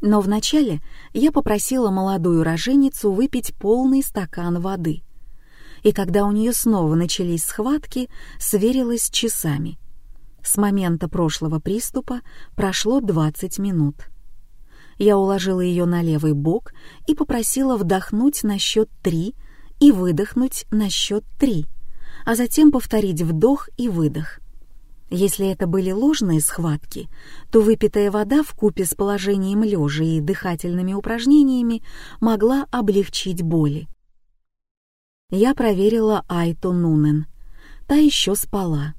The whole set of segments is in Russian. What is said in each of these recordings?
Но вначале я попросила молодую роженицу выпить полный стакан воды. И когда у нее снова начались схватки, сверилась с часами. С момента прошлого приступа прошло 20 минут. Я уложила ее на левый бок и попросила вдохнуть на счет три и выдохнуть на счет три, а затем повторить вдох и выдох. Если это были ложные схватки, то выпитая вода в купе с положением лежа и дыхательными упражнениями могла облегчить боли. Я проверила Айту Нунен. Та еще спала.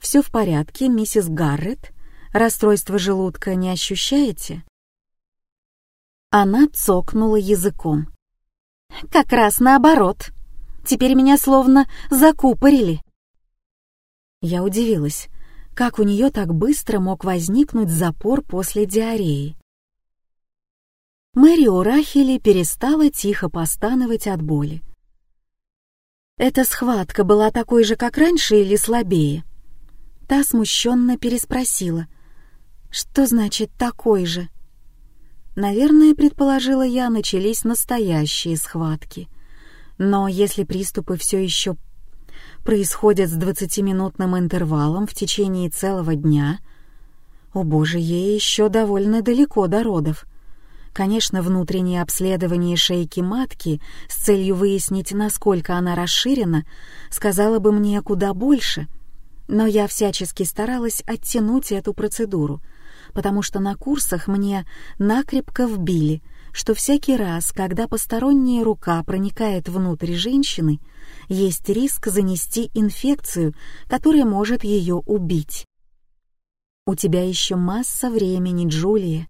«Все в порядке, миссис Гаррет? Расстройство желудка не ощущаете?» Она цокнула языком. «Как раз наоборот. Теперь меня словно закупорили». Я удивилась, как у нее так быстро мог возникнуть запор после диареи. Мэри Урахели перестала тихо постановать от боли. «Эта схватка была такой же, как раньше, или слабее?» Та смущенно переспросила. «Что значит «такой же»?» Наверное, предположила я, начались настоящие схватки. Но если приступы все еще происходят с двадцатиминутным интервалом в течение целого дня. О боже, ей еще довольно далеко до родов. Конечно, внутреннее обследование шейки матки с целью выяснить, насколько она расширена, сказала бы мне куда больше, но я всячески старалась оттянуть эту процедуру, потому что на курсах мне накрепко вбили, что всякий раз, когда посторонняя рука проникает внутрь женщины, есть риск занести инфекцию, которая может ее убить. У тебя еще масса времени, Джулия.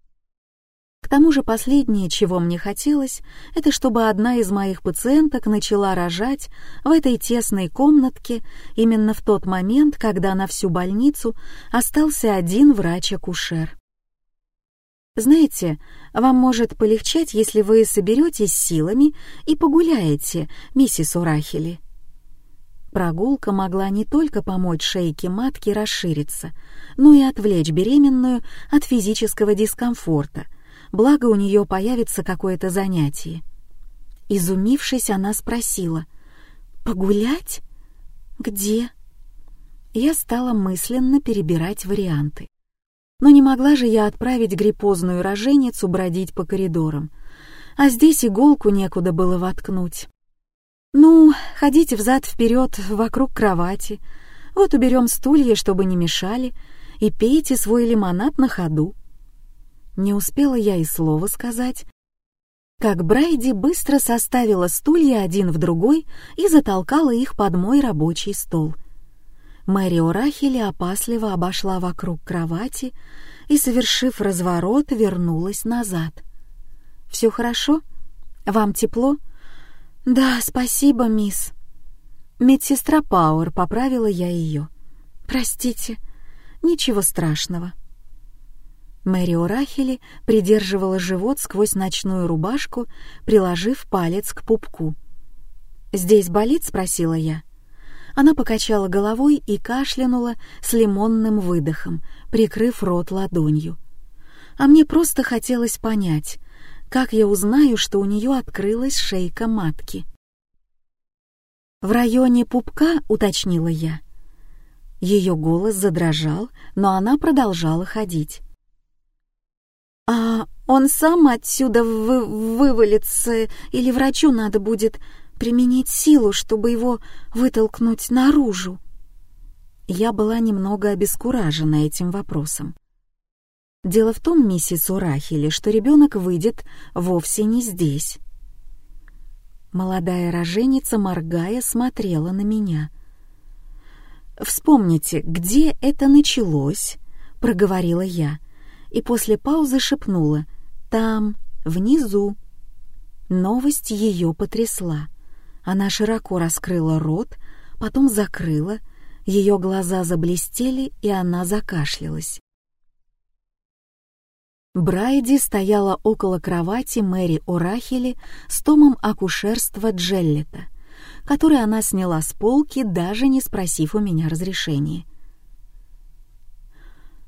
К тому же последнее, чего мне хотелось, это чтобы одна из моих пациенток начала рожать в этой тесной комнатке именно в тот момент, когда на всю больницу остался один врач-акушер. Знаете, вам может полегчать, если вы соберетесь силами и погуляете, миссис Урахели. Прогулка могла не только помочь шейке матки расшириться, но и отвлечь беременную от физического дискомфорта, благо у нее появится какое-то занятие. Изумившись, она спросила, «Погулять? Где?» Я стала мысленно перебирать варианты. Но не могла же я отправить гриппозную роженицу бродить по коридорам, а здесь иголку некуда было воткнуть. «Ну, ходите взад-вперед вокруг кровати, вот уберем стулья, чтобы не мешали, и пейте свой лимонад на ходу». Не успела я и слова сказать, как Брайди быстро составила стулья один в другой и затолкала их под мой рабочий стол. Мэри Орахели опасливо обошла вокруг кровати и, совершив разворот, вернулась назад. «Все хорошо? Вам тепло?» «Да, спасибо, мисс». Медсестра Пауэр поправила я ее. «Простите, ничего страшного». Мэри Орахели придерживала живот сквозь ночную рубашку, приложив палец к пупку. «Здесь болит?» — спросила я. Она покачала головой и кашлянула с лимонным выдохом, прикрыв рот ладонью. А мне просто хотелось понять, как я узнаю, что у нее открылась шейка матки? «В районе пупка», — уточнила я. Ее голос задрожал, но она продолжала ходить. «А он сам отсюда вы вывалится, или врачу надо будет применить силу, чтобы его вытолкнуть наружу?» Я была немного обескуражена этим вопросом. Дело в том, миссис Урахили, что ребенок выйдет вовсе не здесь. Молодая роженица, моргая, смотрела на меня. «Вспомните, где это началось?» — проговорила я, и после паузы шепнула «Там, внизу». Новость ее потрясла. Она широко раскрыла рот, потом закрыла, ее глаза заблестели, и она закашлялась. Брайди стояла около кровати Мэри Орахели с томом акушерства Джеллета, который она сняла с полки, даже не спросив у меня разрешения.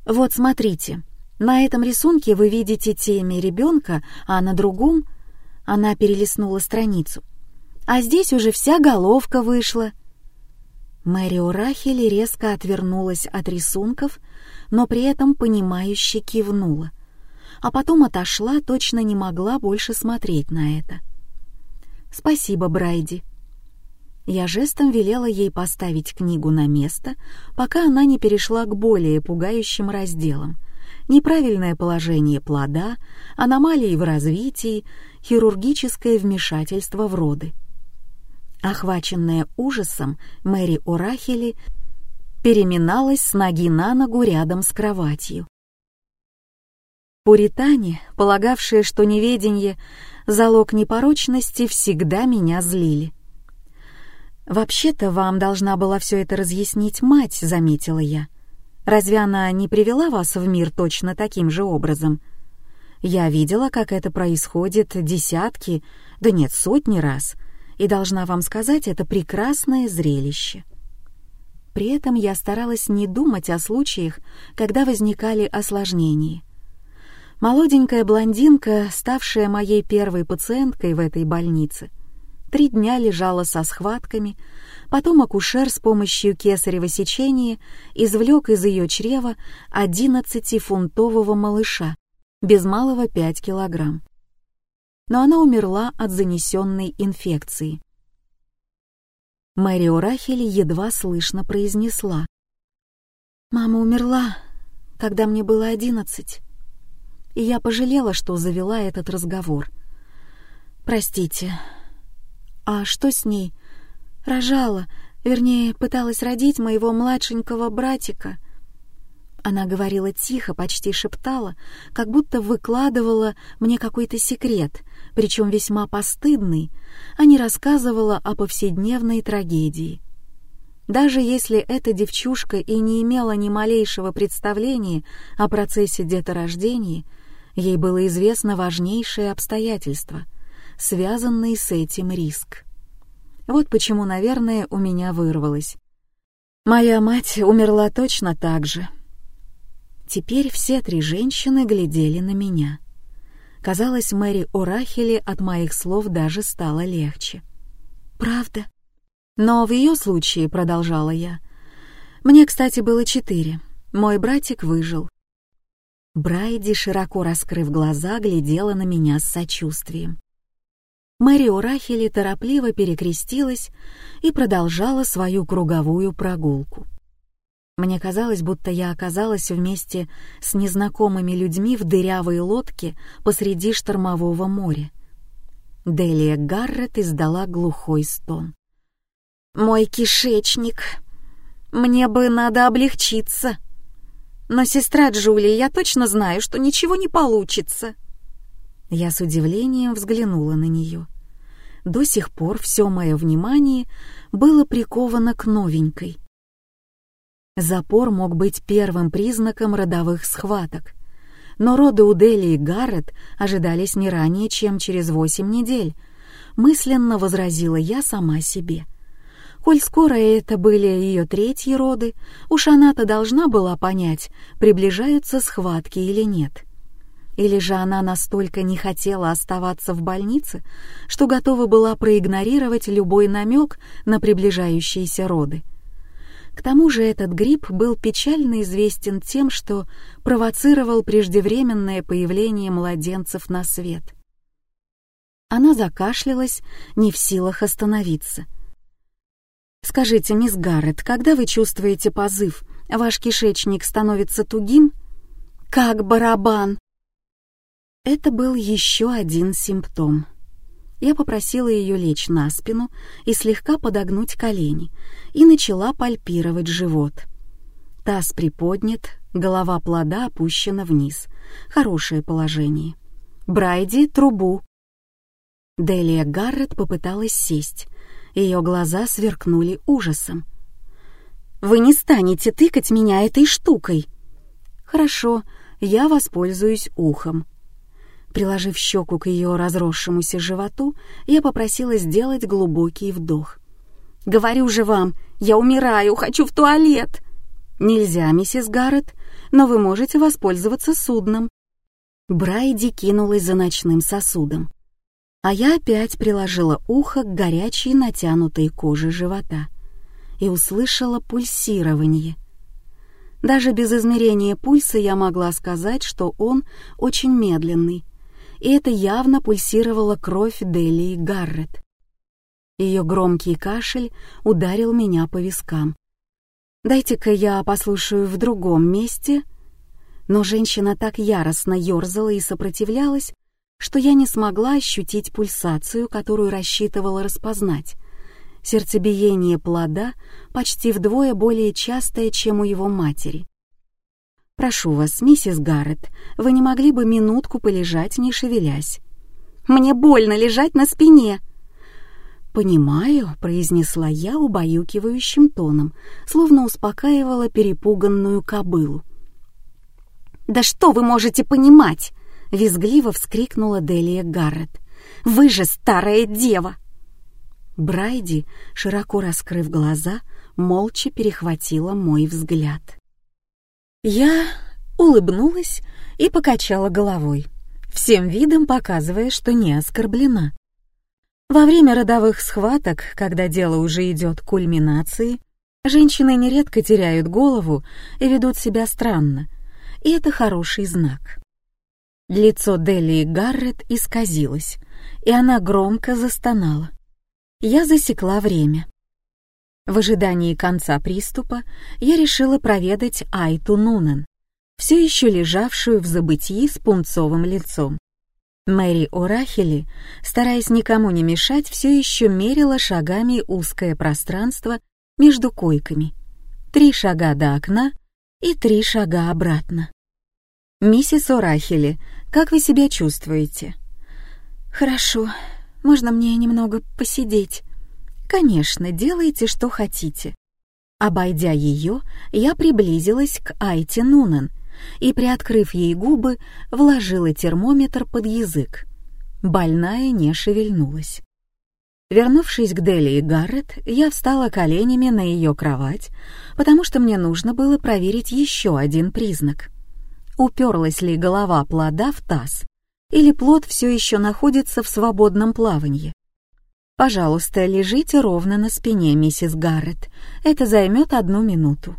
«Вот смотрите, На этом рисунке вы видите темя ребенка, а на другом она перелистнула страницу. А здесь уже вся головка вышла. Мэри Урахели резко отвернулась от рисунков, но при этом понимающе кивнула, а потом отошла, точно не могла больше смотреть на это. «Спасибо, Брайди». Я жестом велела ей поставить книгу на место, пока она не перешла к более пугающим разделам. Неправильное положение плода, аномалии в развитии, хирургическое вмешательство в роды. Охваченная ужасом, Мэри Орахели переминалась с ноги на ногу рядом с кроватью. Пуритане, полагавшие, что неведение — залог непорочности, всегда меня злили. «Вообще-то вам должна была все это разъяснить мать», — заметила я. «Разве она не привела вас в мир точно таким же образом?» Я видела, как это происходит десятки, да нет, сотни раз, и должна вам сказать, это прекрасное зрелище. При этом я старалась не думать о случаях, когда возникали осложнения. Молоденькая блондинка, ставшая моей первой пациенткой в этой больнице, три дня лежала со схватками, потом акушер с помощью кесарево сечения извлек из ее чрева одиннадцатифунтового малыша, без малого пять килограмм но она умерла от занесенной инфекции. Мэри Урахель едва слышно произнесла. «Мама умерла, когда мне было одиннадцать, и я пожалела, что завела этот разговор. Простите. А что с ней? Рожала, вернее, пыталась родить моего младшенького братика. Она говорила тихо, почти шептала, как будто выкладывала мне какой-то секрет, причем весьма постыдный, а не рассказывала о повседневной трагедии. Даже если эта девчушка и не имела ни малейшего представления о процессе деторождения, ей было известно важнейшее обстоятельство, связанный с этим риск. Вот почему, наверное, у меня вырвалось. Моя мать умерла точно так же — Теперь все три женщины глядели на меня. Казалось, Мэри Орахели от моих слов даже стало легче. «Правда?» «Но в ее случае», — продолжала я, — «мне, кстати, было четыре. Мой братик выжил». Брайди, широко раскрыв глаза, глядела на меня с сочувствием. Мэри Орахели торопливо перекрестилась и продолжала свою круговую прогулку. Мне казалось, будто я оказалась вместе с незнакомыми людьми в дырявой лодке посреди штормового моря. Делия Гаррет издала глухой стон. «Мой кишечник! Мне бы надо облегчиться! Но, сестра Джулия, я точно знаю, что ничего не получится!» Я с удивлением взглянула на нее. До сих пор все мое внимание было приковано к новенькой — Запор мог быть первым признаком родовых схваток. Но роды у Дели и Гаррет ожидались не ранее, чем через восемь недель. Мысленно возразила я сама себе. Коль скоро это были ее третьи роды, уж она-то должна была понять, приближаются схватки или нет. Или же она настолько не хотела оставаться в больнице, что готова была проигнорировать любой намек на приближающиеся роды. К тому же этот грипп был печально известен тем, что провоцировал преждевременное появление младенцев на свет. Она закашлялась, не в силах остановиться. «Скажите, мисс Гаррет, когда вы чувствуете позыв, ваш кишечник становится тугим?» «Как барабан!» Это был еще один симптом — я попросила ее лечь на спину и слегка подогнуть колени, и начала пальпировать живот. Таз приподнят, голова плода опущена вниз. Хорошее положение. «Брайди, трубу!» Делия Гаррет попыталась сесть. Ее глаза сверкнули ужасом. «Вы не станете тыкать меня этой штукой!» «Хорошо, я воспользуюсь ухом», Приложив щеку к ее разросшемуся животу, я попросила сделать глубокий вдох. «Говорю же вам, я умираю, хочу в туалет!» «Нельзя, миссис Гаррет, но вы можете воспользоваться судном». Брайди кинулась за ночным сосудом, а я опять приложила ухо к горячей натянутой коже живота и услышала пульсирование. Даже без измерения пульса я могла сказать, что он очень медленный, и это явно пульсировала кровь Делии Гаррет. Ее громкий кашель ударил меня по вискам. «Дайте-ка я послушаю в другом месте», но женщина так яростно ерзала и сопротивлялась, что я не смогла ощутить пульсацию, которую рассчитывала распознать. Сердцебиение плода почти вдвое более частое, чем у его матери. «Прошу вас, миссис Гаррет, вы не могли бы минутку полежать, не шевелясь?» «Мне больно лежать на спине!» «Понимаю», — произнесла я убаюкивающим тоном, словно успокаивала перепуганную кобылу. «Да что вы можете понимать?» — визгливо вскрикнула Делия Гаррет. «Вы же старая дева!» Брайди, широко раскрыв глаза, молча перехватила мой взгляд. Я улыбнулась и покачала головой, всем видом показывая, что не оскорблена. Во время родовых схваток, когда дело уже идет к кульминации, женщины нередко теряют голову и ведут себя странно, и это хороший знак. Лицо Делии Гаррет исказилось, и она громко застонала. Я засекла время. В ожидании конца приступа я решила проведать Айту Нунен, все еще лежавшую в забытии с пунцовым лицом. Мэри Орахели, стараясь никому не мешать, все еще мерила шагами узкое пространство между койками. Три шага до окна и три шага обратно. «Миссис Орахели, как вы себя чувствуете?» «Хорошо. Можно мне немного посидеть?» «Конечно, делайте, что хотите». Обойдя ее, я приблизилась к Айте Нунен и, приоткрыв ей губы, вложила термометр под язык. Больная не шевельнулась. Вернувшись к Дели и Гаррет, я встала коленями на ее кровать, потому что мне нужно было проверить еще один признак. Уперлась ли голова плода в таз, или плод все еще находится в свободном плавании. «Пожалуйста, лежите ровно на спине, миссис Гаррет. Это займет одну минуту».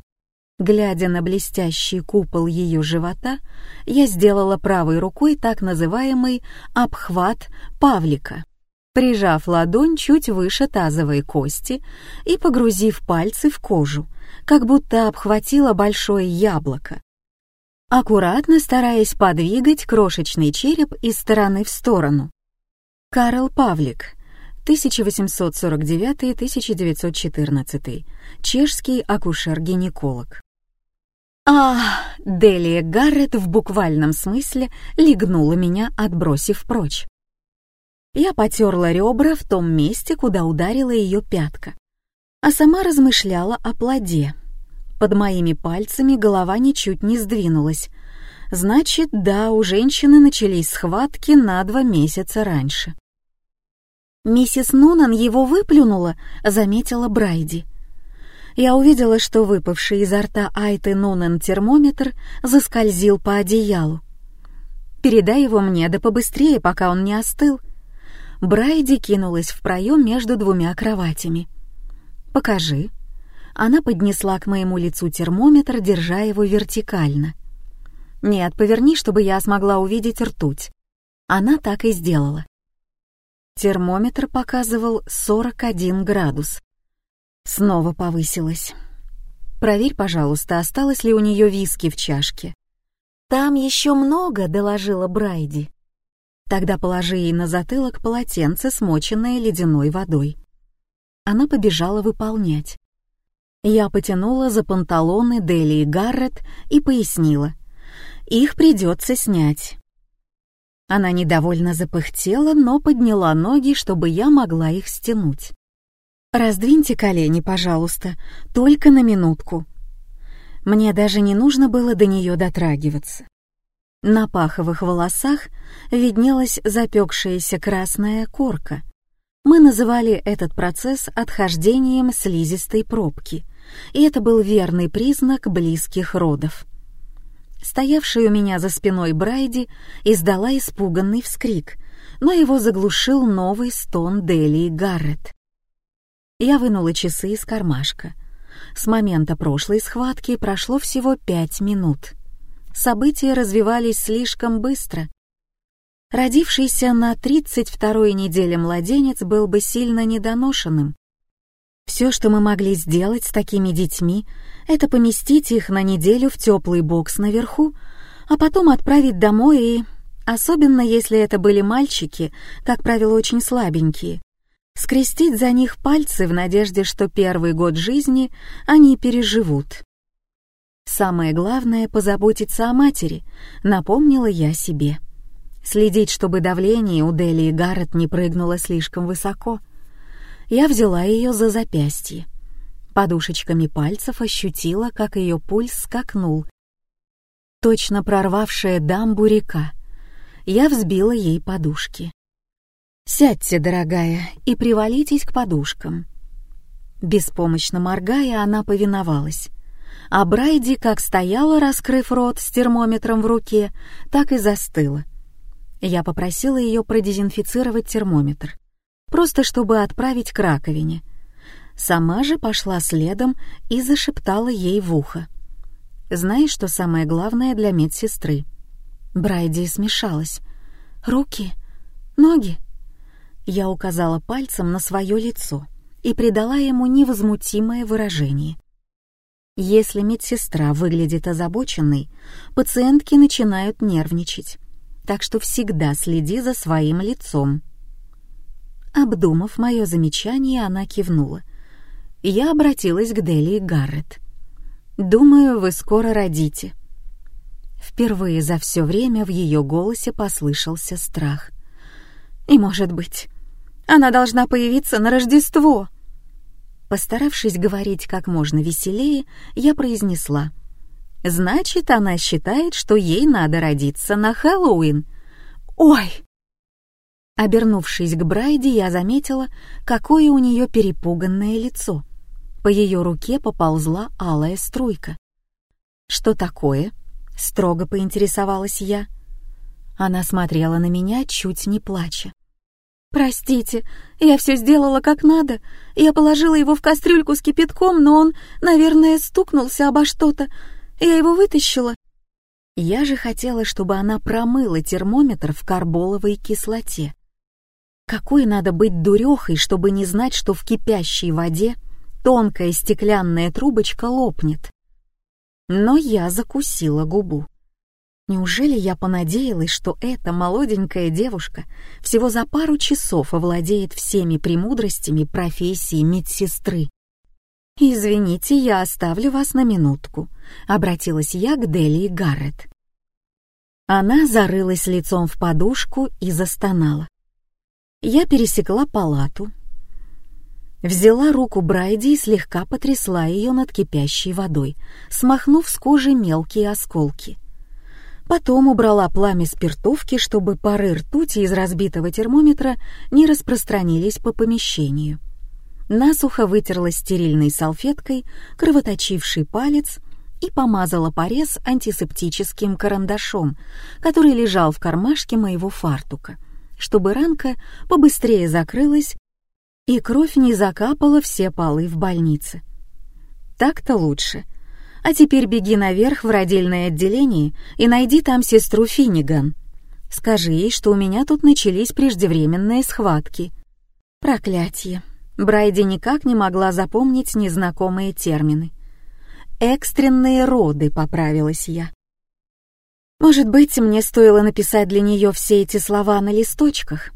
Глядя на блестящий купол ее живота, я сделала правой рукой так называемый обхват Павлика, прижав ладонь чуть выше тазовой кости и погрузив пальцы в кожу, как будто обхватила большое яблоко, аккуратно стараясь подвигать крошечный череп из стороны в сторону. Карл Павлик, 1849-1914, чешский акушер-гинеколог. А, Делия Гаррет в буквальном смысле легнула меня, отбросив прочь. Я потерла ребра в том месте, куда ударила ее пятка, а сама размышляла о плоде. Под моими пальцами голова ничуть не сдвинулась. Значит, да, у женщины начались схватки на два месяца раньше. «Миссис Нунан его выплюнула», — заметила Брайди я увидела, что выпавший изо рта Айты Нунен термометр заскользил по одеялу. «Передай его мне, да побыстрее, пока он не остыл». Брайди кинулась в проем между двумя кроватями. «Покажи». Она поднесла к моему лицу термометр, держа его вертикально. «Нет, поверни, чтобы я смогла увидеть ртуть». Она так и сделала. Термометр показывал 41 градус. Снова повысилась. «Проверь, пожалуйста, осталось ли у нее виски в чашке». «Там еще много», — доложила Брайди. «Тогда положи ей на затылок полотенце, смоченное ледяной водой». Она побежала выполнять. Я потянула за панталоны Дели и Гаррет и пояснила. «Их придется снять». Она недовольно запыхтела, но подняла ноги, чтобы я могла их стянуть. «Раздвиньте колени, пожалуйста, только на минутку». Мне даже не нужно было до нее дотрагиваться. На паховых волосах виднелась запекшаяся красная корка. Мы называли этот процесс отхождением слизистой пробки, и это был верный признак близких родов. Стоявшая у меня за спиной Брайди издала испуганный вскрик, но его заглушил новый стон Дели и Гаррет. Я вынула часы из кармашка. С момента прошлой схватки прошло всего пять минут. События развивались слишком быстро. Родившийся на 32-й неделе младенец был бы сильно недоношенным. Все, что мы могли сделать с такими детьми, это поместить их на неделю в теплый бокс наверху, а потом отправить домой и... Особенно если это были мальчики, как правило, очень слабенькие. Скрестить за них пальцы в надежде, что первый год жизни они переживут. Самое главное — позаботиться о матери, напомнила я себе. Следить, чтобы давление у Дели и Гаррет не прыгнуло слишком высоко. Я взяла ее за запястье. Подушечками пальцев ощутила, как ее пульс скакнул. Точно прорвавшая дамбу река. Я взбила ей подушки. «Сядьте, дорогая, и привалитесь к подушкам». Беспомощно моргая, она повиновалась. А Брайди как стояла, раскрыв рот с термометром в руке, так и застыла. Я попросила ее продезинфицировать термометр, просто чтобы отправить к раковине — Сама же пошла следом и зашептала ей в ухо. «Знаешь, что самое главное для медсестры?» Брайди смешалась. «Руки? Ноги?» Я указала пальцем на свое лицо и придала ему невозмутимое выражение. Если медсестра выглядит озабоченной, пациентки начинают нервничать, так что всегда следи за своим лицом. Обдумав мое замечание, она кивнула — я обратилась к Дели Гаррет. «Думаю, вы скоро родите». Впервые за все время в ее голосе послышался страх. «И, может быть, она должна появиться на Рождество!» Постаравшись говорить как можно веселее, я произнесла. «Значит, она считает, что ей надо родиться на Хэллоуин». «Ой!» Обернувшись к Брайди, я заметила, какое у нее перепуганное лицо — по ее руке поползла алая струйка. «Что такое?» — строго поинтересовалась я. Она смотрела на меня, чуть не плача. «Простите, я все сделала как надо. Я положила его в кастрюльку с кипятком, но он, наверное, стукнулся обо что-то. Я его вытащила». Я же хотела, чтобы она промыла термометр в карболовой кислоте. Какой надо быть дурехой, чтобы не знать, что в кипящей воде тонкая стеклянная трубочка лопнет. Но я закусила губу. Неужели я понадеялась, что эта молоденькая девушка всего за пару часов овладеет всеми премудростями профессии медсестры? «Извините, я оставлю вас на минутку», — обратилась я к Делии Гаррет. Она зарылась лицом в подушку и застонала. Я пересекла палату, Взяла руку Брайди и слегка потрясла ее над кипящей водой, смахнув с кожи мелкие осколки. Потом убрала пламя спиртовки, чтобы пары ртути из разбитого термометра не распространились по помещению. Насухо вытерла стерильной салфеткой кровоточивший палец и помазала порез антисептическим карандашом, который лежал в кармашке моего фартука, чтобы ранка побыстрее закрылась и кровь не закапала все полы в больнице. Так-то лучше. А теперь беги наверх в родильное отделение и найди там сестру Финниган. Скажи ей, что у меня тут начались преждевременные схватки. Проклятье. Брайди никак не могла запомнить незнакомые термины. «Экстренные роды», — поправилась я. Может быть, мне стоило написать для нее все эти слова на листочках?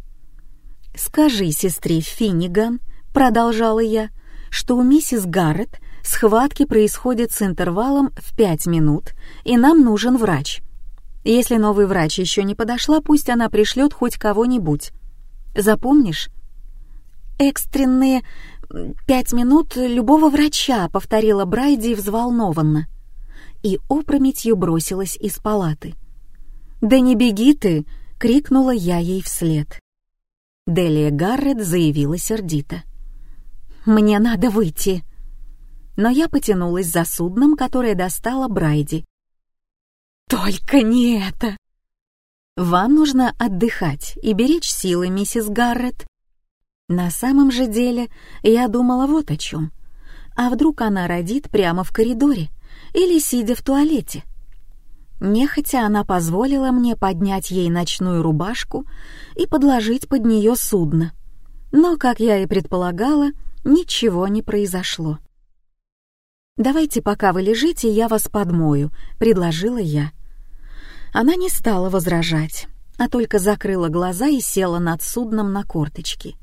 «Скажи сестре Финниган», — продолжала я, «что у миссис Гаррет схватки происходят с интервалом в пять минут, и нам нужен врач. Если новый врач еще не подошла, пусть она пришлет хоть кого-нибудь. Запомнишь?» «Экстренные пять минут любого врача», — повторила Брайди взволнованно. И опрометью бросилась из палаты. «Да не беги ты!» — крикнула я ей вслед. Делия Гаррет заявила сердито. «Мне надо выйти!» Но я потянулась за судном, которое достала Брайди. Только не это! Вам нужно отдыхать и беречь силы, миссис Гаррет. На самом же деле я думала вот о чем. А вдруг она родит прямо в коридоре или сидя в туалете? Нехотя она позволила мне поднять ей ночную рубашку и подложить под нее судно. Но, как я и предполагала, ничего не произошло. «Давайте, пока вы лежите, я вас подмою», — предложила я. Она не стала возражать, а только закрыла глаза и села над судном на корточки.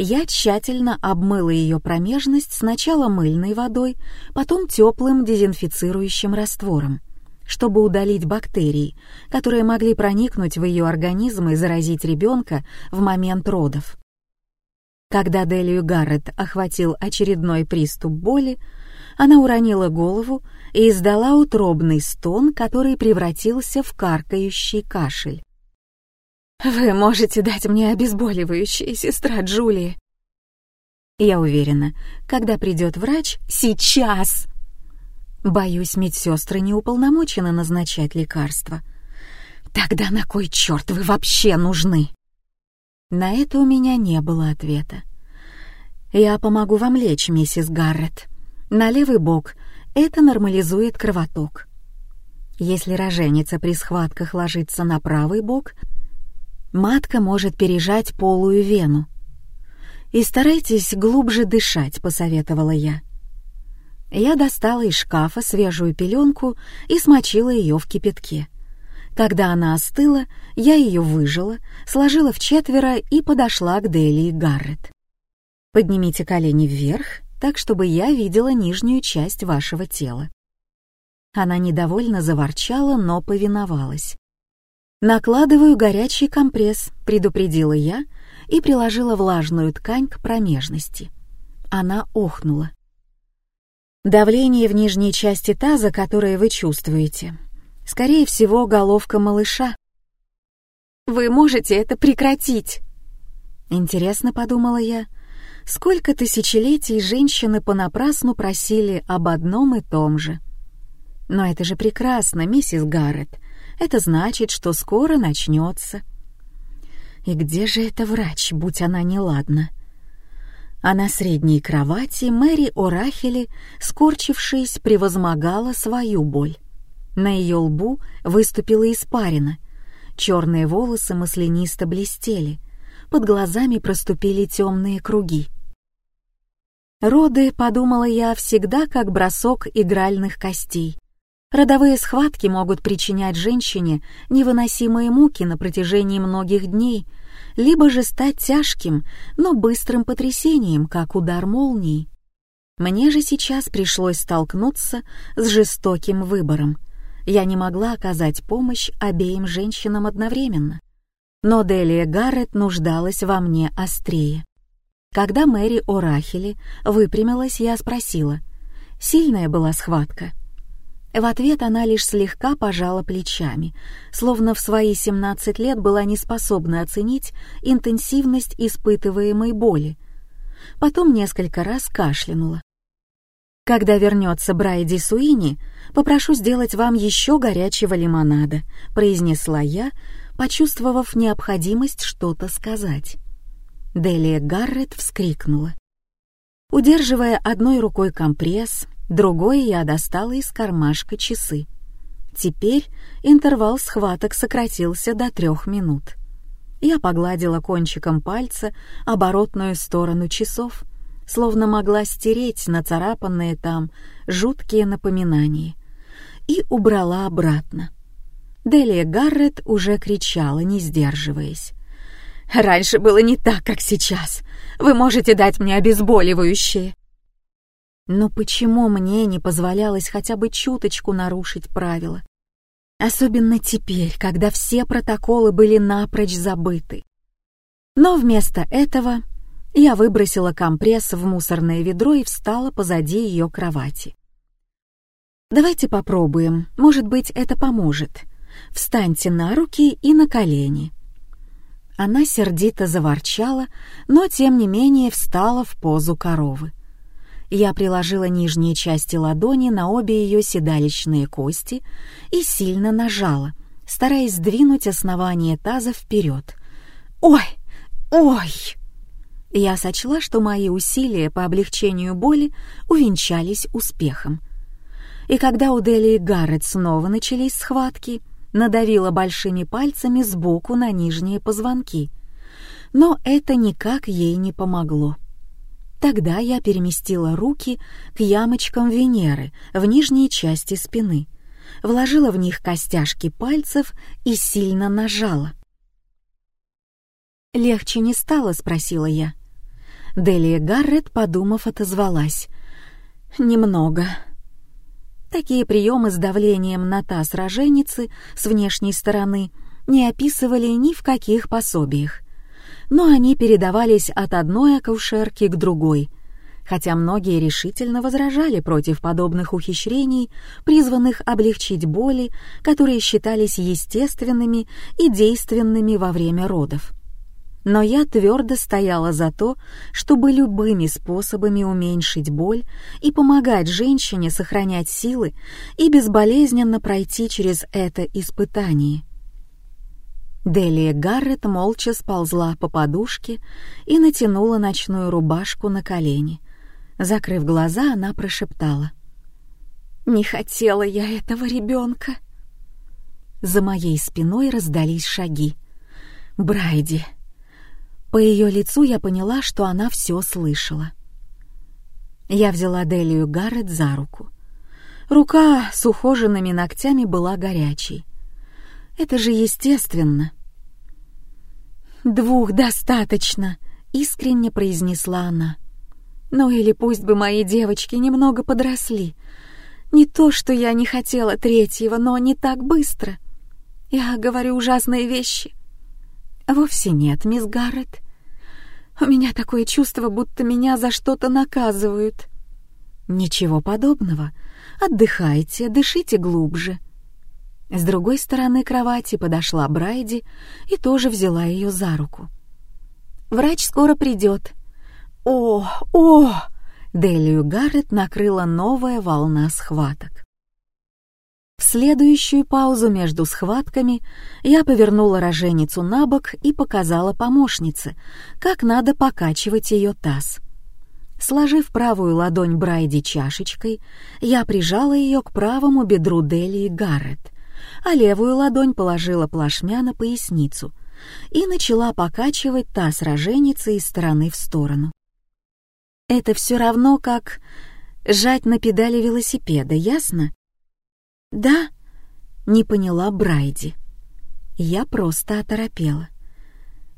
Я тщательно обмыла ее промежность сначала мыльной водой, потом теплым дезинфицирующим раствором чтобы удалить бактерии, которые могли проникнуть в ее организм и заразить ребенка в момент родов. Когда Делию Гаррет охватил очередной приступ боли, она уронила голову и издала утробный стон, который превратился в каркающий кашель. «Вы можете дать мне обезболивающее, сестра Джулии?» «Я уверена, когда придет врач, сейчас!» Боюсь, медсестры не уполномочены назначать лекарства. Тогда на кой черт вы вообще нужны? На это у меня не было ответа. Я помогу вам лечь, миссис Гаррет. На левый бок это нормализует кровоток. Если роженица при схватках ложится на правый бок, матка может пережать полую вену. И старайтесь глубже дышать, посоветовала я. Я достала из шкафа свежую пеленку и смочила ее в кипятке. Когда она остыла, я ее выжила, сложила в четверо и подошла к Дели и Гаррет. «Поднимите колени вверх, так, чтобы я видела нижнюю часть вашего тела». Она недовольно заворчала, но повиновалась. «Накладываю горячий компресс», — предупредила я и приложила влажную ткань к промежности. Она охнула. Давление в нижней части таза, которое вы чувствуете. Скорее всего, головка малыша. Вы можете это прекратить. Интересно, подумала я, сколько тысячелетий женщины понапрасну просили об одном и том же. Но это же прекрасно, миссис Гаррет. Это значит, что скоро начнется. И где же эта врач, будь она неладна? а на средней кровати Мэри Орахели, скорчившись, превозмогала свою боль. На ее лбу выступила испарина, черные волосы маслянисто блестели, под глазами проступили темные круги. Роды, подумала я, всегда как бросок игральных костей. Родовые схватки могут причинять женщине невыносимые муки на протяжении многих дней — либо же стать тяжким, но быстрым потрясением, как удар молнии. Мне же сейчас пришлось столкнуться с жестоким выбором. Я не могла оказать помощь обеим женщинам одновременно. Но Делия Гаррет нуждалась во мне острее. Когда Мэри Орахели выпрямилась, я спросила, сильная была схватка — в ответ она лишь слегка пожала плечами, словно в свои 17 лет была не способна оценить интенсивность испытываемой боли. Потом несколько раз кашлянула. «Когда вернется Брайди Суини, попрошу сделать вам еще горячего лимонада», произнесла я, почувствовав необходимость что-то сказать. Делия Гаррет вскрикнула. Удерживая одной рукой компресс, Другой я достала из кармашка часы. Теперь интервал схваток сократился до трех минут. Я погладила кончиком пальца оборотную сторону часов, словно могла стереть нацарапанные там жуткие напоминания, и убрала обратно. Делия Гаррет уже кричала, не сдерживаясь. «Раньше было не так, как сейчас. Вы можете дать мне обезболивающее?» Но почему мне не позволялось хотя бы чуточку нарушить правила? Особенно теперь, когда все протоколы были напрочь забыты. Но вместо этого я выбросила компресс в мусорное ведро и встала позади ее кровати. «Давайте попробуем, может быть, это поможет. Встаньте на руки и на колени». Она сердито заворчала, но тем не менее встала в позу коровы. Я приложила нижние части ладони на обе ее седалищные кости и сильно нажала, стараясь сдвинуть основание таза вперед. «Ой! Ой!» Я сочла, что мои усилия по облегчению боли увенчались успехом. И когда у Дели и Гаррет снова начались схватки, надавила большими пальцами сбоку на нижние позвонки. Но это никак ей не помогло. Тогда я переместила руки к ямочкам Венеры в нижней части спины, вложила в них костяшки пальцев и сильно нажала. «Легче не стало?» — спросила я. Делия Гаррет, подумав, отозвалась. «Немного». Такие приемы с давлением на таз роженицы с внешней стороны не описывали ни в каких пособиях но они передавались от одной акушерки к другой, хотя многие решительно возражали против подобных ухищрений, призванных облегчить боли, которые считались естественными и действенными во время родов. Но я твердо стояла за то, чтобы любыми способами уменьшить боль и помогать женщине сохранять силы и безболезненно пройти через это испытание. Делия Гаррет молча сползла по подушке и натянула ночную рубашку на колени. Закрыв глаза, она прошептала. «Не хотела я этого ребенка!» За моей спиной раздались шаги. «Брайди!» По ее лицу я поняла, что она все слышала. Я взяла Делию Гаррет за руку. Рука с ухоженными ногтями была горячей. Это же естественно. «Двух достаточно», — искренне произнесла она. «Ну или пусть бы мои девочки немного подросли. Не то, что я не хотела третьего, но не так быстро. Я говорю ужасные вещи». «Вовсе нет, мисс Гаррет. У меня такое чувство, будто меня за что-то наказывают». «Ничего подобного. Отдыхайте, дышите глубже». С другой стороны кровати подошла Брайди и тоже взяла ее за руку. «Врач скоро придет». «О, о!» Делию Гаррет накрыла новая волна схваток. В следующую паузу между схватками я повернула роженицу на бок и показала помощнице, как надо покачивать ее таз. Сложив правую ладонь Брайди чашечкой, я прижала ее к правому бедру Делии Гаррет — а левую ладонь положила плашмя на поясницу и начала покачивать таз роженицы из стороны в сторону. Это все равно как жать на педали велосипеда, ясно? Да, не поняла Брайди. Я просто оторопела.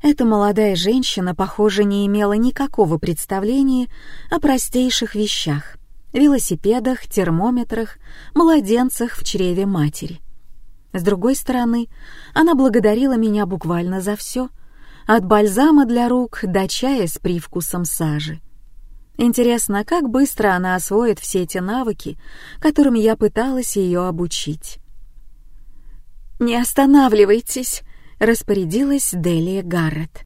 Эта молодая женщина, похоже, не имела никакого представления о простейших вещах — велосипедах, термометрах, младенцах в чреве матери — с другой стороны, она благодарила меня буквально за все, от бальзама для рук до чая с привкусом сажи. Интересно, как быстро она освоит все эти навыки, которыми я пыталась ее обучить. «Не останавливайтесь», — распорядилась Делия Гаррет.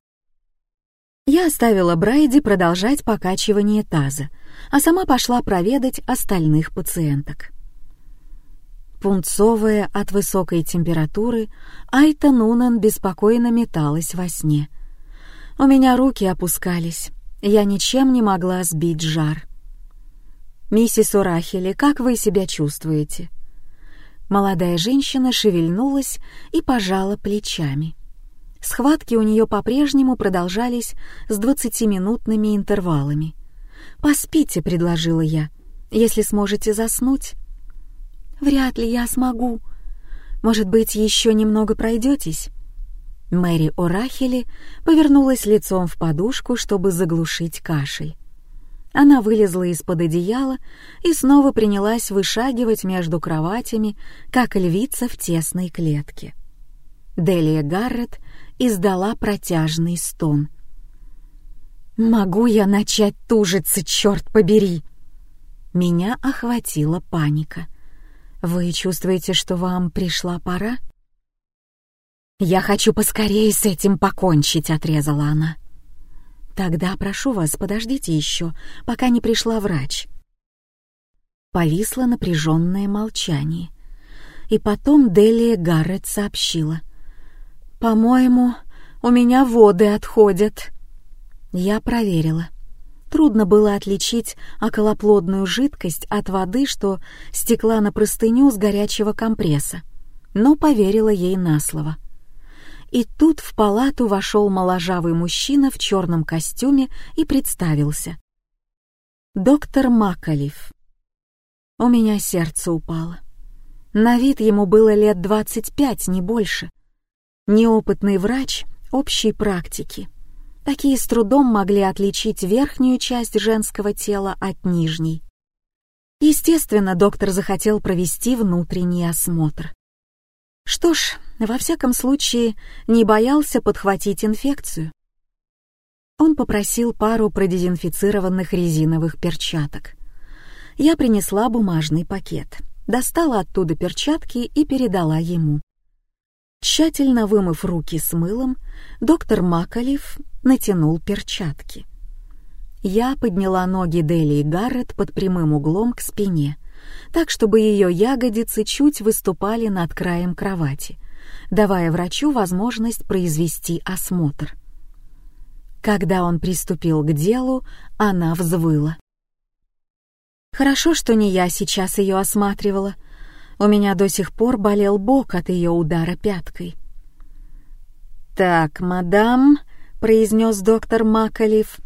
Я оставила Брайди продолжать покачивание таза, а сама пошла проведать остальных пациенток. Пунцовая от высокой температуры, Айта Нунан беспокойно металась во сне. У меня руки опускались, я ничем не могла сбить жар. «Миссис Урахели, как вы себя чувствуете?» Молодая женщина шевельнулась и пожала плечами. Схватки у нее по-прежнему продолжались с двадцатиминутными интервалами. «Поспите», — предложила я, — «если сможете заснуть». Вряд ли я смогу. Может быть, еще немного пройдетесь?» Мэри Орахели повернулась лицом в подушку, чтобы заглушить кашель. Она вылезла из-под одеяла и снова принялась вышагивать между кроватями, как львица в тесной клетке. Делия Гаррет издала протяжный стон. «Могу я начать тужиться, черт побери!» Меня охватила паника. Вы чувствуете, что вам пришла пора? Я хочу поскорее с этим покончить, отрезала она. Тогда прошу вас, подождите еще, пока не пришла врач. Повисло напряженное молчание. И потом Делия Гаррет сообщила. «По-моему, у меня воды отходят». Я проверила. Трудно было отличить околоплодную жидкость от воды, что стекла на простыню с горячего компресса, но поверила ей на слово. И тут в палату вошел моложавый мужчина в черном костюме и представился. «Доктор Макалев». У меня сердце упало. На вид ему было лет двадцать пять, не больше. Неопытный врач общей практики. Такие с трудом могли отличить верхнюю часть женского тела от нижней. Естественно, доктор захотел провести внутренний осмотр. Что ж, во всяком случае, не боялся подхватить инфекцию. Он попросил пару продезинфицированных резиновых перчаток. Я принесла бумажный пакет, достала оттуда перчатки и передала ему. Тщательно вымыв руки с мылом, доктор Макалев натянул перчатки. Я подняла ноги Дели и Гаррет под прямым углом к спине, так, чтобы ее ягодицы чуть выступали над краем кровати, давая врачу возможность произвести осмотр. Когда он приступил к делу, она взвыла. Хорошо, что не я сейчас ее осматривала — у меня до сих пор болел бок от ее удара пяткой. «Так, мадам», — произнес доктор Макалев.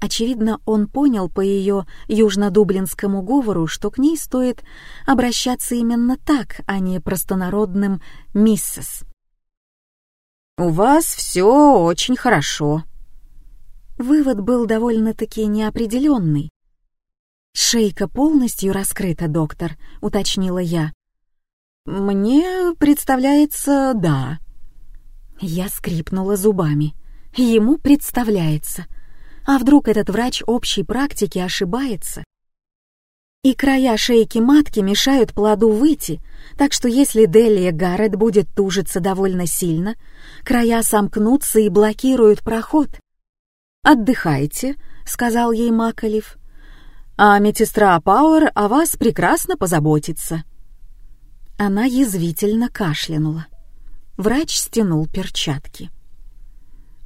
Очевидно, он понял по ее южно-дублинскому говору, что к ней стоит обращаться именно так, а не простонародным «миссис». «У вас все очень хорошо». Вывод был довольно-таки неопределенный. «Шейка полностью раскрыта, доктор», — уточнила я. «Мне представляется, да». Я скрипнула зубами. Ему представляется. А вдруг этот врач общей практики ошибается? И края шейки матки мешают плоду выйти, так что если Делия Гаррет будет тужиться довольно сильно, края сомкнутся и блокируют проход. «Отдыхайте», — сказал ей Макалев а медсестра Пауэр о вас прекрасно позаботится». Она язвительно кашлянула. Врач стянул перчатки.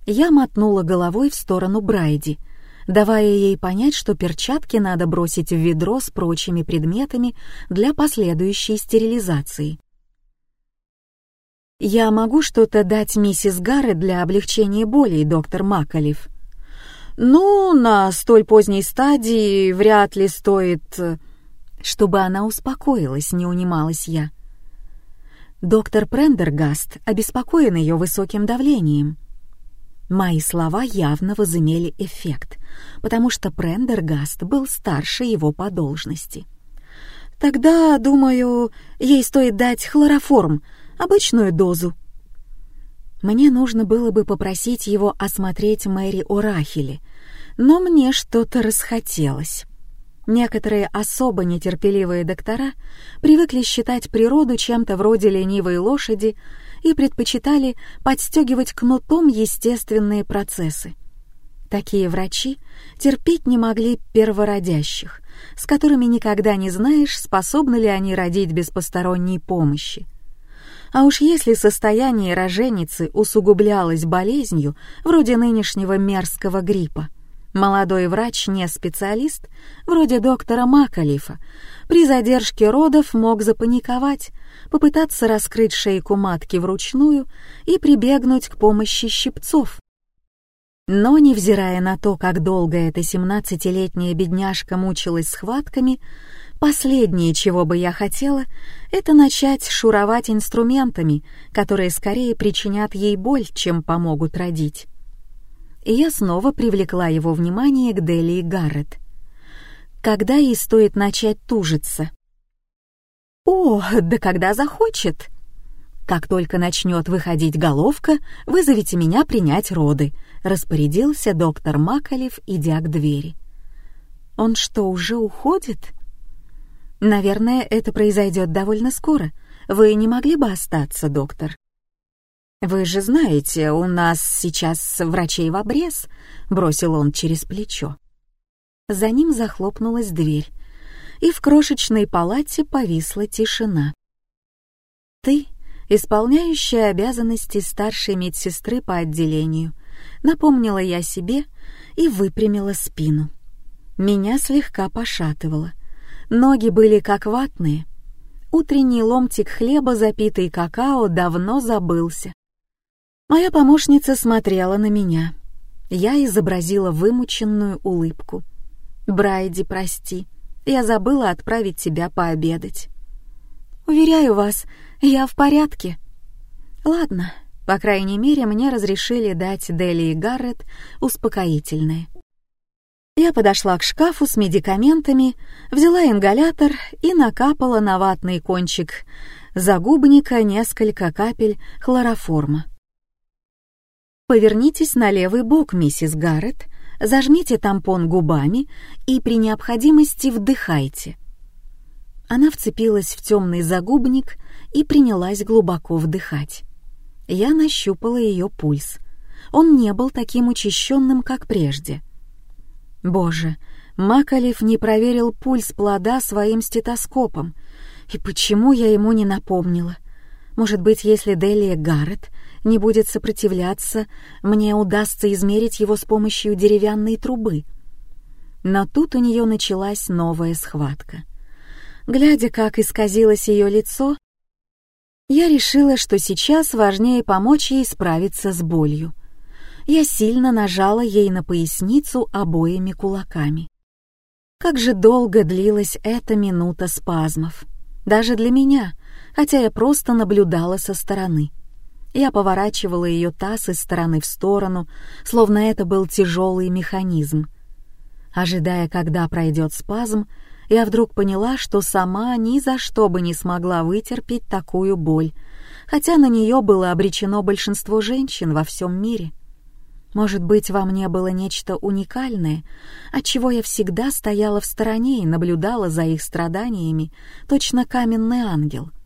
Я мотнула головой в сторону Брайди, давая ей понять, что перчатки надо бросить в ведро с прочими предметами для последующей стерилизации. «Я могу что-то дать миссис Гаррет для облегчения боли, доктор Макалев?» «Ну, на столь поздней стадии вряд ли стоит...» Чтобы она успокоилась, не унималась я. Доктор Прендергаст обеспокоен ее высоким давлением. Мои слова явно возымели эффект, потому что Прендергаст был старше его по должности. «Тогда, думаю, ей стоит дать хлороформ, обычную дозу», мне нужно было бы попросить его осмотреть Мэри Орахили, но мне что-то расхотелось. Некоторые особо нетерпеливые доктора привыкли считать природу чем-то вроде ленивой лошади и предпочитали подстегивать кнутом естественные процессы. Такие врачи терпеть не могли первородящих, с которыми никогда не знаешь, способны ли они родить без посторонней помощи. А уж если состояние роженицы усугублялось болезнью, вроде нынешнего мерзкого гриппа, молодой врач, не специалист, вроде доктора Макалифа, при задержке родов мог запаниковать, попытаться раскрыть шейку матки вручную и прибегнуть к помощи щипцов. Но, невзирая на то, как долго эта семнадцатилетняя бедняжка мучилась схватками, Последнее, чего бы я хотела, это начать шуровать инструментами, которые скорее причинят ей боль, чем помогут родить. И я снова привлекла его внимание к Делии Гаррет. Когда ей стоит начать тужиться? «О, да когда захочет!» «Как только начнет выходить головка, вызовите меня принять роды», — распорядился доктор Макалев, идя к двери. «Он что, уже уходит?» Наверное, это произойдет довольно скоро. Вы не могли бы остаться, доктор? Вы же знаете, у нас сейчас врачей в обрез, бросил он через плечо. За ним захлопнулась дверь. и в крошечной палате повисла тишина. «Ты, исполняющая обязанности старшей медсестры по отделению», напомнила я себе и выпрямила спину. Меня слегка пошатывало. Ноги были как ватные. Утренний ломтик хлеба, запитый какао, давно забылся. Моя помощница смотрела на меня. Я изобразила вымученную улыбку. «Брайди, прости, я забыла отправить тебя пообедать». «Уверяю вас, я в порядке». «Ладно, по крайней мере, мне разрешили дать Дели и Гаррет успокоительное». Я подошла к шкафу с медикаментами, взяла ингалятор и накапала на ватный кончик загубника несколько капель хлороформа. Повернитесь на левый бок, миссис Гаррет, зажмите тампон губами и при необходимости вдыхайте. Она вцепилась в темный загубник и принялась глубоко вдыхать. Я нащупала ее пульс. Он не был таким учащенным, как прежде. Боже, Макалев не проверил пульс плода своим стетоскопом. И почему я ему не напомнила? Может быть, если Делия Гаррет не будет сопротивляться, мне удастся измерить его с помощью деревянной трубы. Но тут у нее началась новая схватка. Глядя, как исказилось ее лицо, я решила, что сейчас важнее помочь ей справиться с болью. Я сильно нажала ей на поясницу обоими кулаками. Как же долго длилась эта минута спазмов. Даже для меня, хотя я просто наблюдала со стороны. Я поворачивала ее таз из стороны в сторону, словно это был тяжелый механизм. Ожидая, когда пройдет спазм, я вдруг поняла, что сама ни за что бы не смогла вытерпеть такую боль, хотя на нее было обречено большинство женщин во всем мире. Может быть, во мне было нечто уникальное, от чего я всегда стояла в стороне и наблюдала за их страданиями, точно каменный ангел —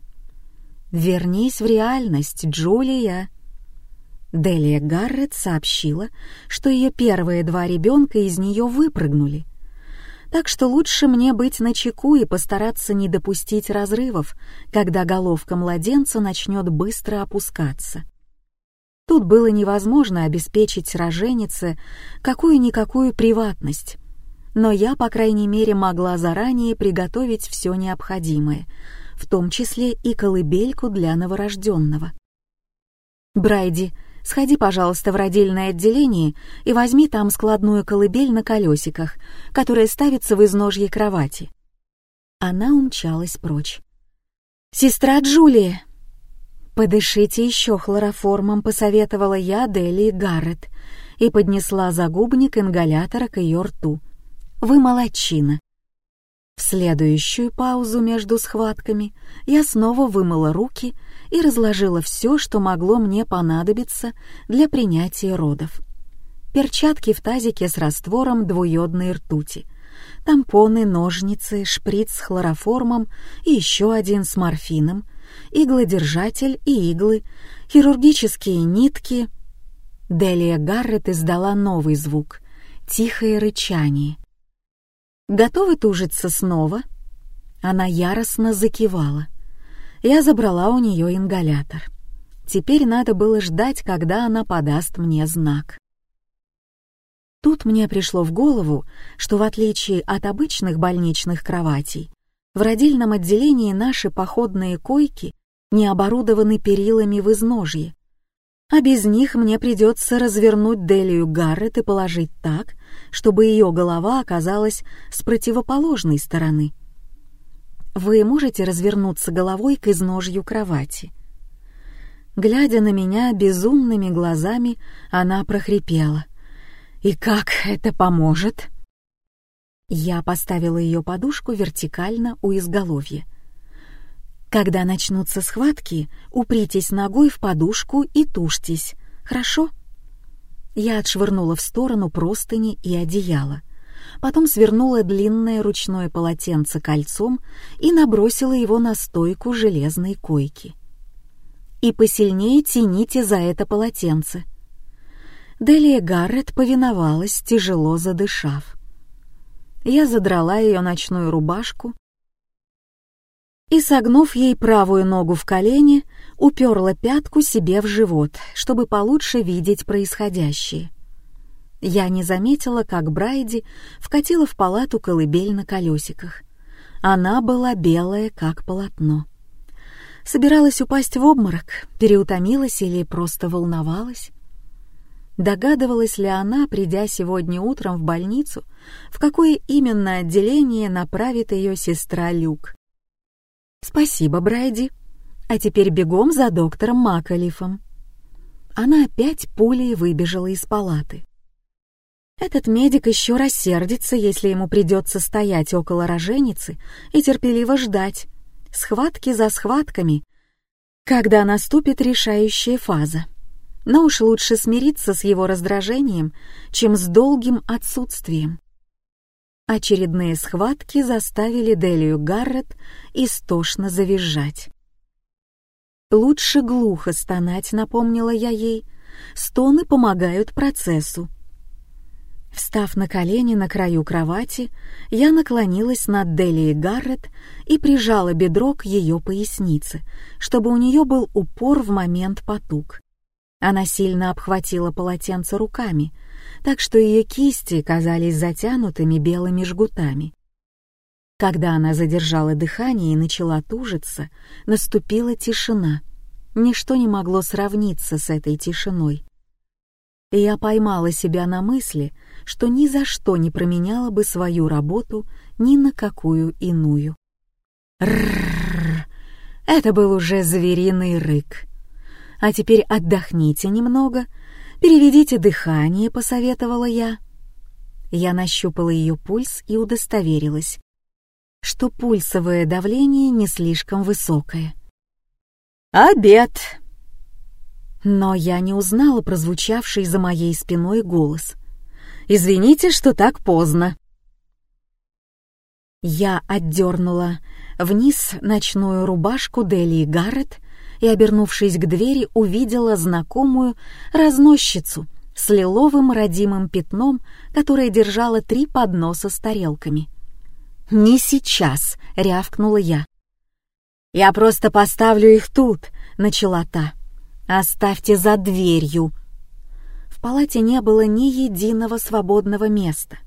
«Вернись в реальность, Джулия!» Делия Гаррет сообщила, что ее первые два ребенка из нее выпрыгнули. Так что лучше мне быть начеку и постараться не допустить разрывов, когда головка младенца начнет быстро опускаться. Тут было невозможно обеспечить роженице какую-никакую приватность, но я, по крайней мере, могла заранее приготовить все необходимое — в том числе и колыбельку для новорожденного. «Брайди, сходи, пожалуйста, в родильное отделение и возьми там складную колыбель на колесиках, которая ставится в изножье кровати». Она умчалась прочь. «Сестра Джулия!» «Подышите еще хлороформом», — посоветовала я Дели Гаррет и поднесла загубник ингалятора к ее рту. «Вы молодчина. В следующую паузу между схватками я снова вымыла руки и разложила все, что могло мне понадобиться для принятия родов. Перчатки в тазике с раствором двуйодной ртути, тампоны, ножницы, шприц с хлороформом и еще один с морфином, иглодержатель и иглы, хирургические нитки. Делия Гаррет издала новый звук — тихое рычание — Готовы тужиться снова?» Она яростно закивала. Я забрала у нее ингалятор. Теперь надо было ждать, когда она подаст мне знак. Тут мне пришло в голову, что в отличие от обычных больничных кроватей, в родильном отделении наши походные койки не оборудованы перилами в изножье, а без них мне придется развернуть Делию Гаррет и положить так, чтобы ее голова оказалась с противоположной стороны. Вы можете развернуться головой к изножью кровати. Глядя на меня безумными глазами, она прохрипела. «И как это поможет?» Я поставила ее подушку вертикально у изголовья. Когда начнутся схватки, упритесь ногой в подушку и тушьтесь, хорошо?» Я отшвырнула в сторону простыни и одеяло. Потом свернула длинное ручное полотенце кольцом и набросила его на стойку железной койки. «И посильнее тяните за это полотенце». Делия Гаррет повиновалась, тяжело задышав. Я задрала ее ночную рубашку и, согнув ей правую ногу в колени, уперла пятку себе в живот, чтобы получше видеть происходящее. Я не заметила, как Брайди вкатила в палату колыбель на колесиках. Она была белая, как полотно. Собиралась упасть в обморок, переутомилась или просто волновалась? Догадывалась ли она, придя сегодня утром в больницу, в какое именно отделение направит ее сестра Люк? «Спасибо, Брайди. А теперь бегом за доктором Макалифом». Она опять пулей выбежала из палаты. Этот медик еще рассердится, если ему придется стоять около роженицы и терпеливо ждать, схватки за схватками, когда наступит решающая фаза. Но уж лучше смириться с его раздражением, чем с долгим отсутствием. Очередные схватки заставили Делию Гаррет истошно завизжать. «Лучше глухо стонать», — напомнила я ей. «Стоны помогают процессу». Встав на колени на краю кровати, я наклонилась над Делией Гаррет и прижала бедро к ее пояснице, чтобы у нее был упор в момент потуг. Она сильно обхватила полотенце руками, так что ее кисти казались затянутыми белыми жгутами. Когда она задержала дыхание и начала тужиться, наступила тишина. Ничто не могло сравниться с этой тишиной. И я поймала себя на мысли, что ни за что не променяла бы свою работу ни на какую иную. Ррррр! Это был уже звериный рык. А теперь отдохните немного, переведите дыхание, посоветовала я. Я нащупала ее пульс и удостоверилась, что пульсовое давление не слишком высокое. «Обед!» Но я не узнала прозвучавший за моей спиной голос. «Извините, что так поздно». Я отдернула вниз ночную рубашку Делии Гаррет и, обернувшись к двери, увидела знакомую разносчицу с лиловым родимым пятном, которая держала три подноса с тарелками. «Не сейчас!» — рявкнула я. «Я просто поставлю их тут», — начала та. «Оставьте за дверью». Палате не было ни единого свободного места.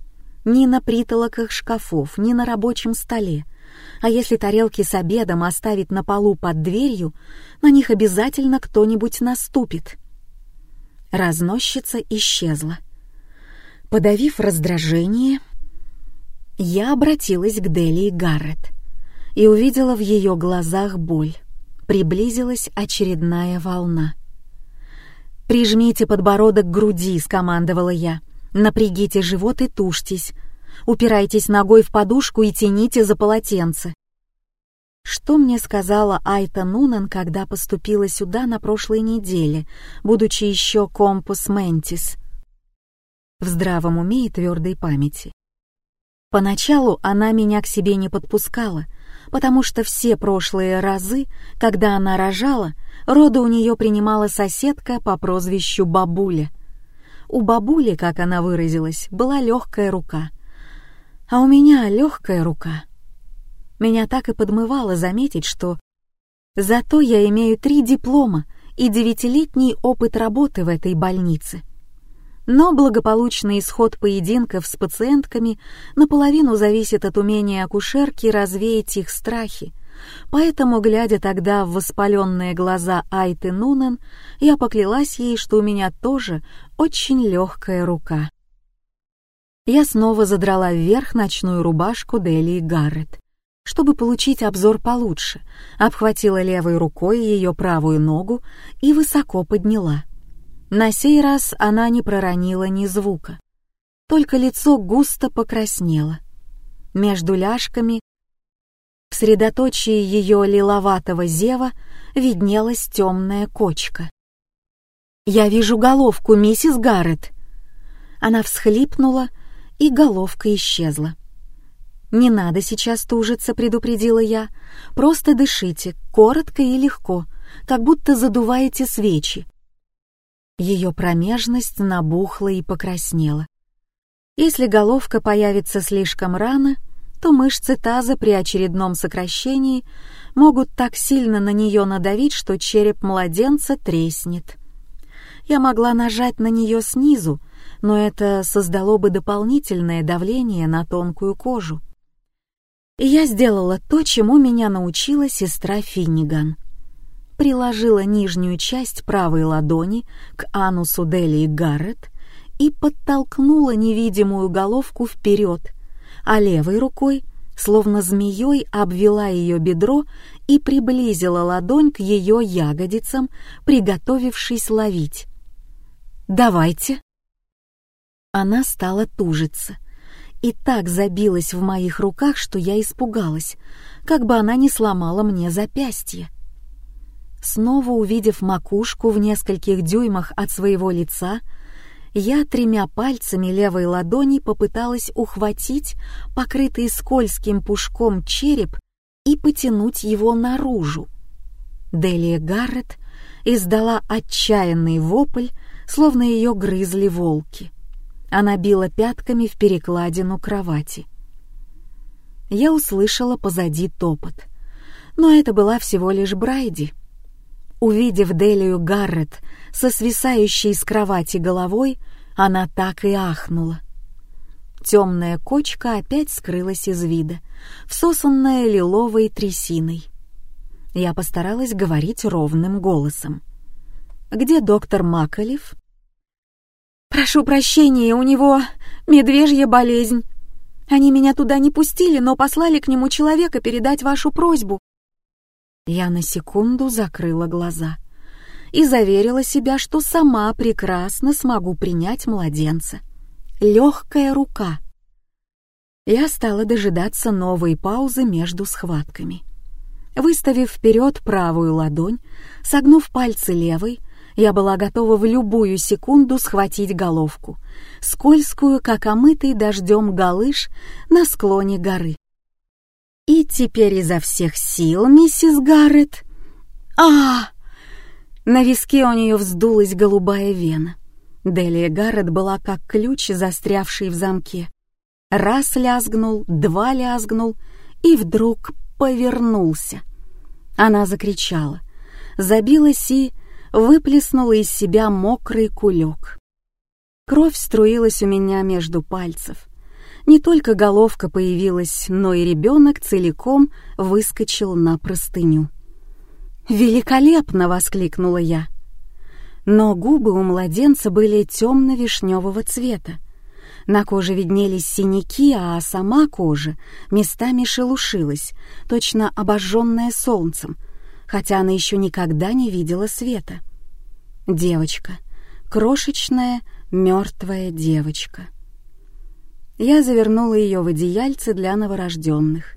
Ни на притолоках шкафов, ни на рабочем столе — а если тарелки с обедом оставить на полу под дверью, на них обязательно кто-нибудь наступит. Разносчица исчезла. Подавив раздражение, я обратилась к Делии Гаррет и увидела в ее глазах боль. Приблизилась очередная волна. «Прижмите подбородок к груди», — скомандовала я. «Напрягите живот и тушьтесь. Упирайтесь ногой в подушку и тяните за полотенце. Что мне сказала Айта Нунан, когда поступила сюда на прошлой неделе, будучи еще компус ментис? В здравом уме и твердой памяти. Поначалу она меня к себе не подпускала, потому что все прошлые разы, когда она рожала, роды у нее принимала соседка по прозвищу Бабуля. У бабули, как она выразилась, была легкая рука, а у меня легкая рука. Меня так и подмывало заметить, что зато я имею три диплома и девятилетний опыт работы в этой больнице. Но благополучный исход поединков с пациентками наполовину зависит от умения акушерки развеять их страхи, Поэтому, глядя тогда в воспаленные глаза Айты Нунен, я поклялась ей, что у меня тоже очень легкая рука. Я снова задрала вверх ночную рубашку Делии Гаррет, чтобы получить обзор получше, обхватила левой рукой ее правую ногу и высоко подняла. На сей раз она не проронила ни звука, только лицо густо покраснело. Между ляжками, в средоточии ее лиловатого зева, виднелась темная кочка. «Я вижу головку, миссис Гаррет!» Она всхлипнула и головка исчезла. «Не надо сейчас тужиться», — предупредила я. «Просто дышите, коротко и легко, как будто задуваете свечи». Ее промежность набухла и покраснела. Если головка появится слишком рано, что мышцы таза при очередном сокращении могут так сильно на нее надавить, что череп младенца треснет. Я могла нажать на нее снизу, но это создало бы дополнительное давление на тонкую кожу. И я сделала то, чему меня научила сестра Финниган. Приложила нижнюю часть правой ладони к анусу Делии Гаррет и подтолкнула невидимую головку вперед, а левой рукой, словно змеей, обвела ее бедро и приблизила ладонь к ее ягодицам, приготовившись ловить. «Давайте!» Она стала тужиться и так забилась в моих руках, что я испугалась, как бы она не сломала мне запястье. Снова увидев макушку в нескольких дюймах от своего лица, я тремя пальцами левой ладони попыталась ухватить покрытый скользким пушком череп и потянуть его наружу. Делия Гаррет издала отчаянный вопль, словно ее грызли волки. Она била пятками в перекладину кровати. Я услышала позади топот. Но это была всего лишь Брайди. Увидев Делию Гаррет со свисающей с кровати головой, она так и ахнула. Темная кочка опять скрылась из вида, всосанная лиловой трясиной. Я постаралась говорить ровным голосом. «Где доктор Макалев?» «Прошу прощения, у него медвежья болезнь. Они меня туда не пустили, но послали к нему человека передать вашу просьбу». Я на секунду закрыла глаза и заверила себя, что сама прекрасно смогу принять младенца. Легкая рука. Я стала дожидаться новой паузы между схватками. Выставив вперед правую ладонь, согнув пальцы левой, я была готова в любую секунду схватить головку, скользкую, как омытый дождем галыш на склоне горы. И теперь изо всех сил, миссис Гаррет. а На виске у нее вздулась голубая вена. Делия Гаррет была как ключ, застрявший в замке. Раз лязгнул, два лязгнул и вдруг повернулся. Она закричала, забилась и выплеснула из себя мокрый кулек. Кровь струилась у меня между пальцев. Не только головка появилась, но и ребенок целиком выскочил на простыню. «Великолепно!» — воскликнула я. Но губы у младенца были темно-вишневого цвета. На коже виднелись синяки, а сама кожа местами шелушилась, точно обожженная солнцем, хотя она еще никогда не видела света. Девочка. Крошечная, мертвая девочка. Я завернула ее в одеяльце для новорожденных.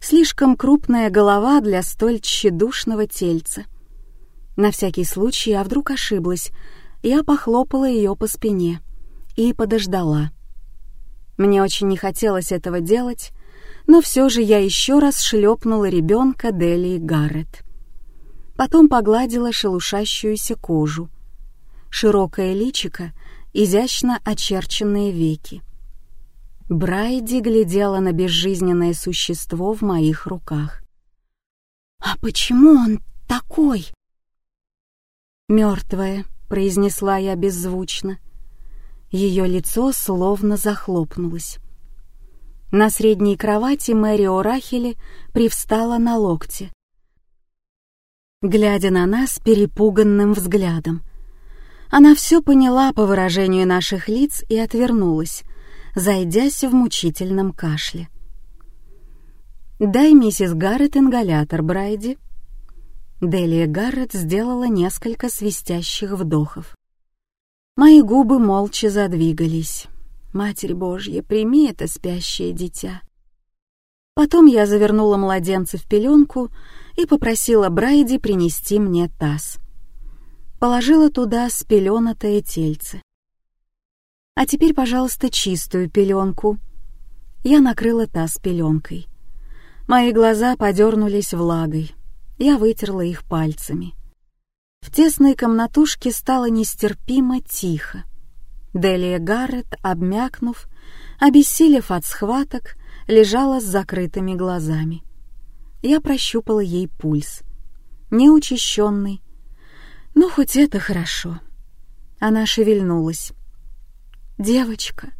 Слишком крупная голова для столь тщедушного тельца. На всякий случай, а вдруг ошиблась, я похлопала ее по спине и подождала. Мне очень не хотелось этого делать, но все же я еще раз шлепнула ребенка Делии Гаррет потом погладила шелушащуюся кожу. Широкое личико, изящно очерченные веки. Брайди глядела на безжизненное существо в моих руках. «А почему он такой?» «Мертвое», — произнесла я беззвучно. Ее лицо словно захлопнулось. На средней кровати Мэри Орахели привстала на локте глядя на нас перепуганным взглядом. Она все поняла по выражению наших лиц и отвернулась, зайдясь в мучительном кашле. «Дай миссис Гаррет ингалятор, Брайди». Делия Гаррет сделала несколько свистящих вдохов. Мои губы молча задвигались. «Матерь Божья, прими это спящее дитя». Потом я завернула младенца в пеленку и попросила Брайди принести мне таз. Положила туда спеленатое тельце. «А теперь, пожалуйста, чистую пеленку». Я накрыла таз пеленкой. Мои глаза подернулись влагой. Я вытерла их пальцами. В тесной комнатушке стало нестерпимо тихо. Делия Гаррет, обмякнув, обессилев от схваток, лежала с закрытыми глазами. Я прощупала ей пульс. Неучащенный. Ну, хоть это хорошо. Она шевельнулась. «Девочка».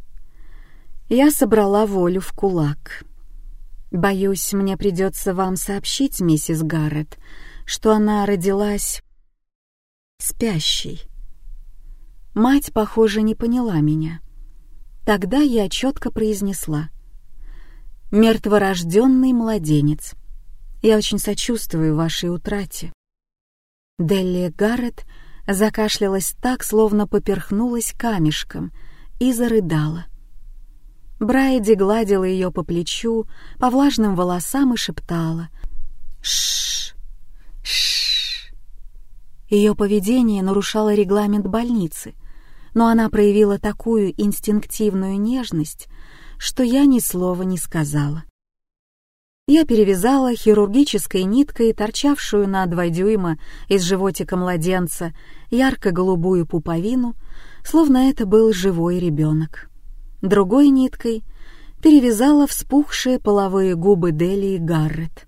Я собрала волю в кулак. «Боюсь, мне придется вам сообщить, миссис Гаррет, что она родилась спящей». Мать, похоже, не поняла меня. Тогда я четко произнесла. «Мертворожденный младенец. Я очень сочувствую вашей утрате». Делли Гаррет закашлялась так, словно поперхнулась камешком, и зарыдала. Брайди гладила ее по плечу, по влажным волосам и шептала «Шш! Шш!». Ее поведение нарушало регламент больницы, но она проявила такую инстинктивную нежность, что я ни слова не сказала. Я перевязала хирургической ниткой, торчавшую на два дюйма из животика младенца, ярко-голубую пуповину, словно это был живой ребенок. Другой ниткой перевязала вспухшие половые губы Дели и Гаррет.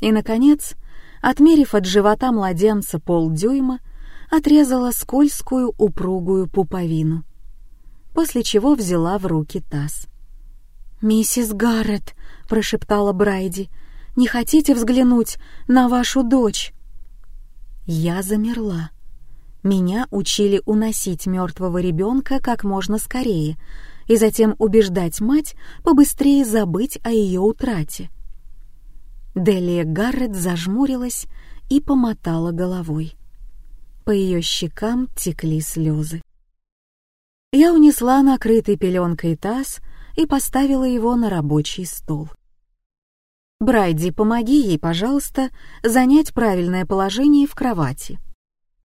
И, наконец, отмерив от живота младенца полдюйма, отрезала скользкую упругую пуповину, после чего взяла в руки таз. «Миссис Гаррет», — прошептала Брайди, — «не хотите взглянуть на вашу дочь?» Я замерла. Меня учили уносить мертвого ребенка как можно скорее и затем убеждать мать побыстрее забыть о ее утрате. Делия Гаррет зажмурилась и помотала головой. По ее щекам текли слезы. Я унесла накрытый пеленкой таз и поставила его на рабочий стол. «Брайди, помоги ей, пожалуйста, занять правильное положение в кровати»,